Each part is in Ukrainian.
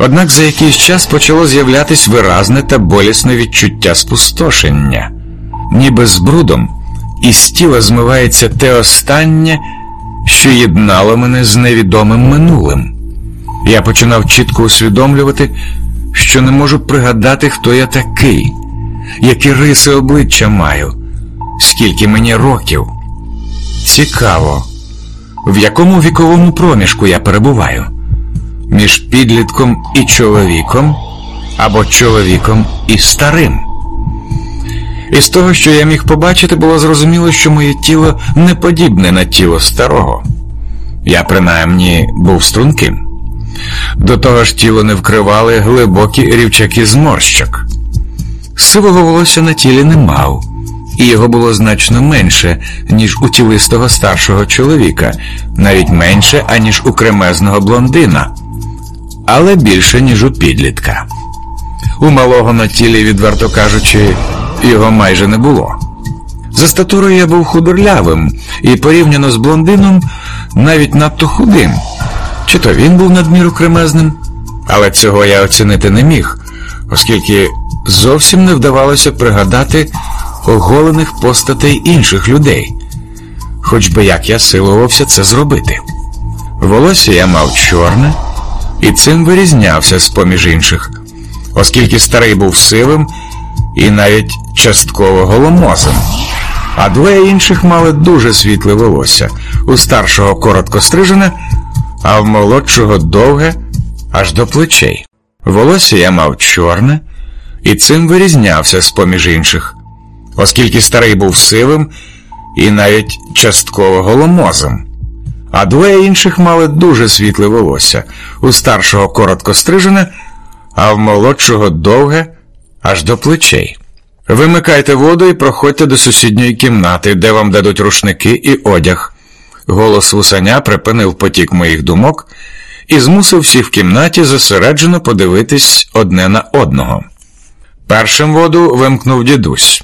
Однак за якийсь час почало з'являтись виразне та болісне відчуття спустошення, ніби з брудом, із тіла змивається те останнє, що єднало мене з невідомим минулим. Я починав чітко усвідомлювати, що не можу пригадати, хто я такий, які риси обличчя маю, скільки мені років. Цікаво, в якому віковому проміжку я перебуваю між підлітком і чоловіком або чоловіком і старим. Із того, що я міг побачити, було зрозуміло, що моє тіло не подібне на тіло старого. Я принаймні був струнким. До того ж тіло не вкривали глибокі рівчаки зморщок. Сивого волосся на тілі не мав, і його було значно менше, ніж у тілистого старшого чоловіка, навіть менше, аніж у кремезного блондина, але більше, ніж у підлітка. У малого на тілі, відверто кажучи, його майже не було. За статурою я був худорлявим і порівняно з блондином навіть надто худим. Чи то він був надміру кремезним, але цього я оцінити не міг, оскільки зовсім не вдавалося пригадати оголених постатей інших людей, хоч би як я силувався це зробити. Волосся я мав чорне і цим вирізнявся з поміж інших, оскільки старий був сивим і навіть частково голомозим. А двоє інших мали дуже світле волосся, у старшого коротко стрижене, а в молодшого довге аж до плечей. Волосся я мав чорне, і цим вирізнявся з поміж інших, оскільки старий був сивим і навіть частково голомозим. А двоє інших мали дуже світле волосся, у старшого коротко стрижене, а в молодшого довге аж до плечей. Вимикайте воду і проходьте до сусідньої кімнати, де вам дадуть рушники і одяг. Голос вусаня припинив потік моїх думок і змусив всіх в кімнаті зосереджено подивитись одне на одного. Першим воду вимкнув дідусь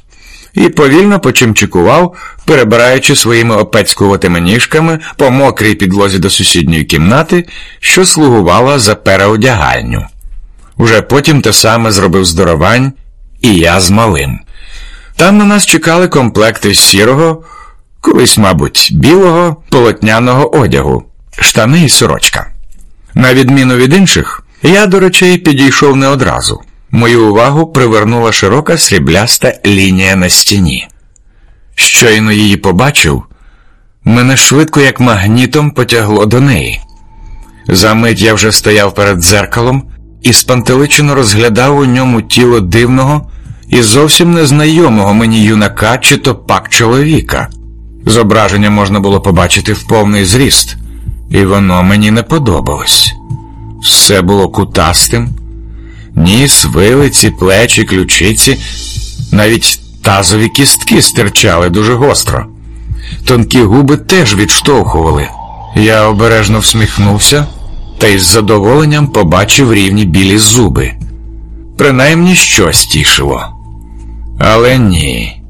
і повільно почимчикував, перебираючи своїми опецькуватими ніжками по мокрій підлозі до сусідньої кімнати, що слугувала за переодягальню. Уже потім те саме зробив здоровань і я з малим. Там на нас чекали комплекти сірого, колись, мабуть, білого полотняного одягу, штани і сорочка. На відміну від інших, я до речей підійшов не одразу. Мою увагу привернула широка срібляста лінія на стіні. Щойно її побачив, мене швидко, як магнітом, потягло до неї. Замить я вже стояв перед дзеркалом і спантеличено розглядав у ньому тіло дивного і зовсім незнайомого мені юнака чи то пак чоловіка. Зображення можна було побачити в повний зріст, і воно мені не подобалось. Все було кутастим, ніс, вилиці, плечі, ключиці, навіть тазові кістки стирчали дуже гостро. Тонкі губи теж відштовхували. Я обережно всміхнувся та із задоволенням побачив рівні білі зуби. Принаймні щось тішило. Але ні.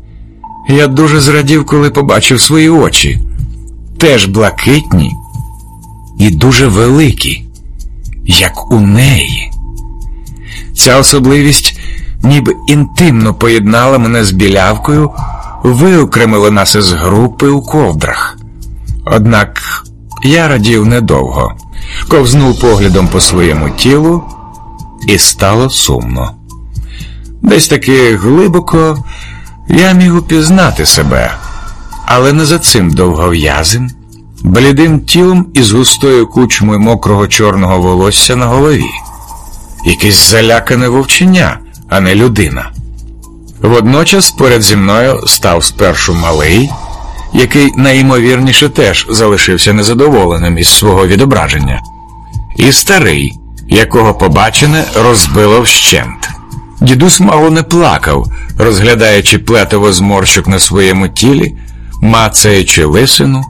Я дуже зрадів, коли побачив свої очі. Теж блакитні і дуже великі, як у неї. Ця особливість ніби інтимно поєднала мене з білявкою, виокремила нас із групи у ковдрах. Однак я радів недовго, ковзнув поглядом по своєму тілу, і стало сумно. Десь таки глибоко я міг упізнати себе, але не за цим довгов'язим, блідим тілом із густою кучмою мокрого чорного волосся на голові, якесь залякане вовчення, а не людина. Водночас поряд зі мною став спершу малий, який найімовірніше теж залишився незадоволеним із свого відображення, і старий, якого побачене розбило вщент. Дідусь мало не плакав, розглядаючи плетиво зморщок на своєму тілі, мацаючи лисину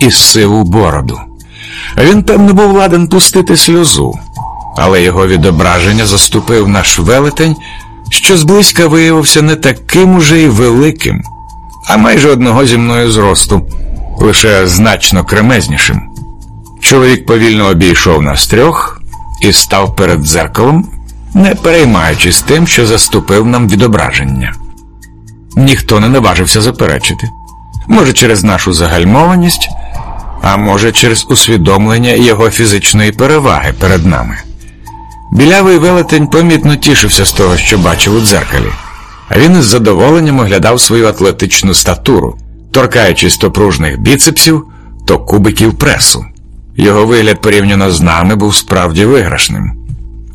і сиву бороду. Він, певно, був ладен пустити сльозу, але його відображення заступив наш велетень, що зблизька виявився не таким уже й великим, а майже одного зі мною зросту, лише значно кремезнішим. Чоловік повільно обійшов нас трьох і став перед дзеркалом, не переймаючись тим, що заступив нам відображення. Ніхто не наважився заперечити. Може, через нашу загальмованість, а може, через усвідомлення його фізичної переваги перед нами. Білявий велетень помітно тішився з того, що бачив у дзеркалі, а він із задоволенням оглядав свою атлетичну статуру, торкаючись то пружних біцепсів, то кубиків пресу. Його вигляд порівняно з нами був справді виграшним.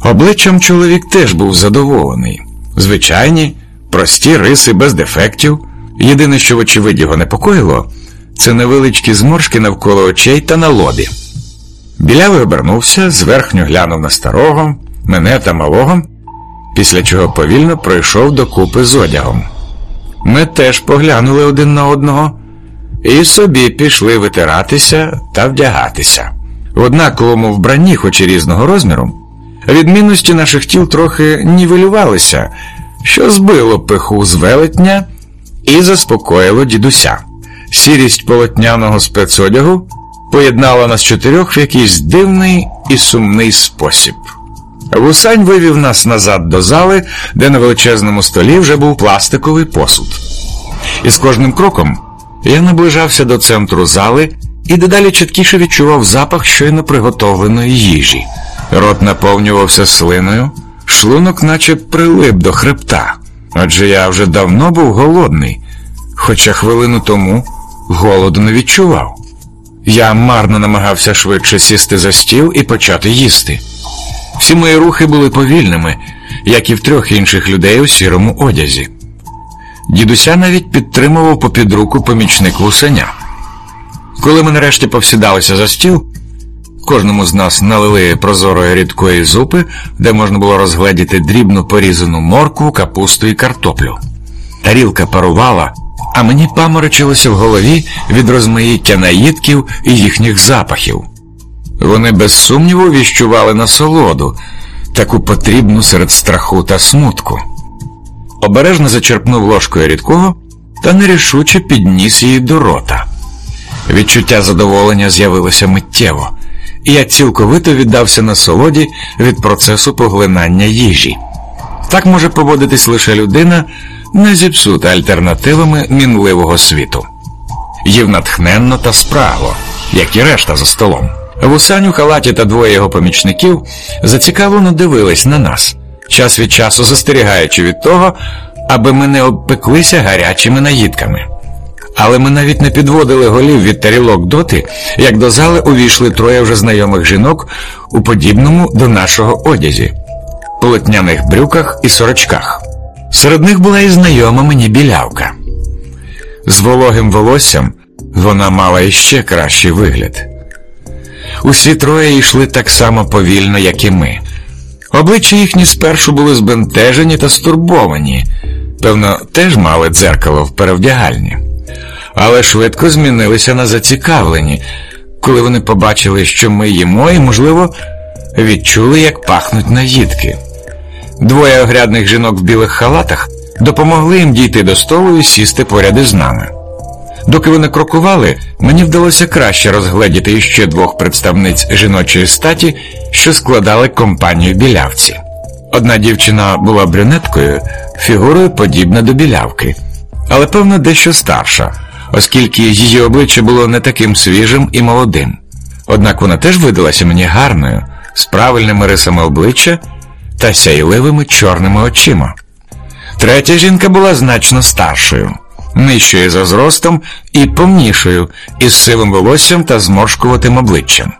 Обличчям чоловік теж був задоволений. Звичайні, прості риси без дефектів. Єдине, що, вочевидь, його непокоїло, це невеличкі зморшки навколо очей та на лобі. Білявий обернувся, зверхню глянув на старого, мене та малого, після чого повільно пройшов до купи з одягом. Ми теж поглянули один на одного і собі пішли витиратися та вдягатися. В однаковому вбранні, хоч і різного розміру, відмінності наших тіл трохи нівелювалися, що збило пиху з велетня і заспокоїло дідуся. Сірість полотняного спецодягу поєднала нас чотирьох в якийсь дивний і сумний спосіб. Вусань вивів нас назад до зали, де на величезному столі вже був пластиковий посуд. І з кожним кроком я наближався до центру зали і дедалі чіткіше відчував запах щойно приготовленої їжі. Рот наповнювався слиною, шлунок наче прилип до хребта. Адже я вже давно був голодний, хоча хвилину тому голоду не відчував. Я марно намагався швидше сісти за стіл і почати їсти. Всі мої рухи були повільними, як і в трьох інших людей у сірому одязі. Дідуся навіть підтримував попід руку помічник вусеня. Коли ми нарешті повсідалися за стіл, кожному з нас налили прозорої рідкої зупи, де можна було розгледіти дрібну порізану моркву, капусту і картоплю. Тарілка парувала, а мені паморочилося в голові від розмаїття наїдків і їхніх запахів. Вони без сумніву віщували насолоду, таку потрібну серед страху та смутку. Обережно зачерпнув ложкою рідкого та нерішуче підніс її до рота. Відчуття задоволення з'явилося миттєво, і я цілковито віддався насолоді від процесу поглинання їжі. Так може поводитись лише людина, не зіпсута альтернативами мінливого світу. Їв натхненно та спрагло, як і решта за столом. Вусаню халаті та двоє його помічників зацікавлено дивились на нас, час від часу застерігаючи від того, аби ми не обпеклися гарячими наїдками. Але ми навіть не підводили голів від тарілок доти, як до зали увійшли троє вже знайомих жінок у подібному до нашого одязі, полотняних брюках і сорочках. Серед них була і знайома мені білявка. З вологим волоссям вона мала іще кращий вигляд. Усі троє йшли так само повільно, як і ми. Обличчя їхні спершу були збентежені та стурбовані, певно, теж мали дзеркало в перевдягальні, але швидко змінилися на зацікавлені, коли вони побачили, що ми їмо, і, можливо, відчули, як пахнуть наїдки. Двоє огрядних жінок в білих халатах допомогли їм дійти до столу і сісти поряд із нами. Доки вони крокували, мені вдалося краще розгледіти іще двох представниць жіночої статі, що складали компанію білявці. Одна дівчина була брюнеткою, фігурою подібна до білявки, але певно дещо старша, оскільки її обличчя було не таким свіжим і молодим. Однак вона теж видалася мені гарною, з правильними рисами обличчя та сяйливими чорними очима. Третя жінка була значно старшою нижчою за зростом і повнішою, із сивим волоссям та зморшкуватим обличчям.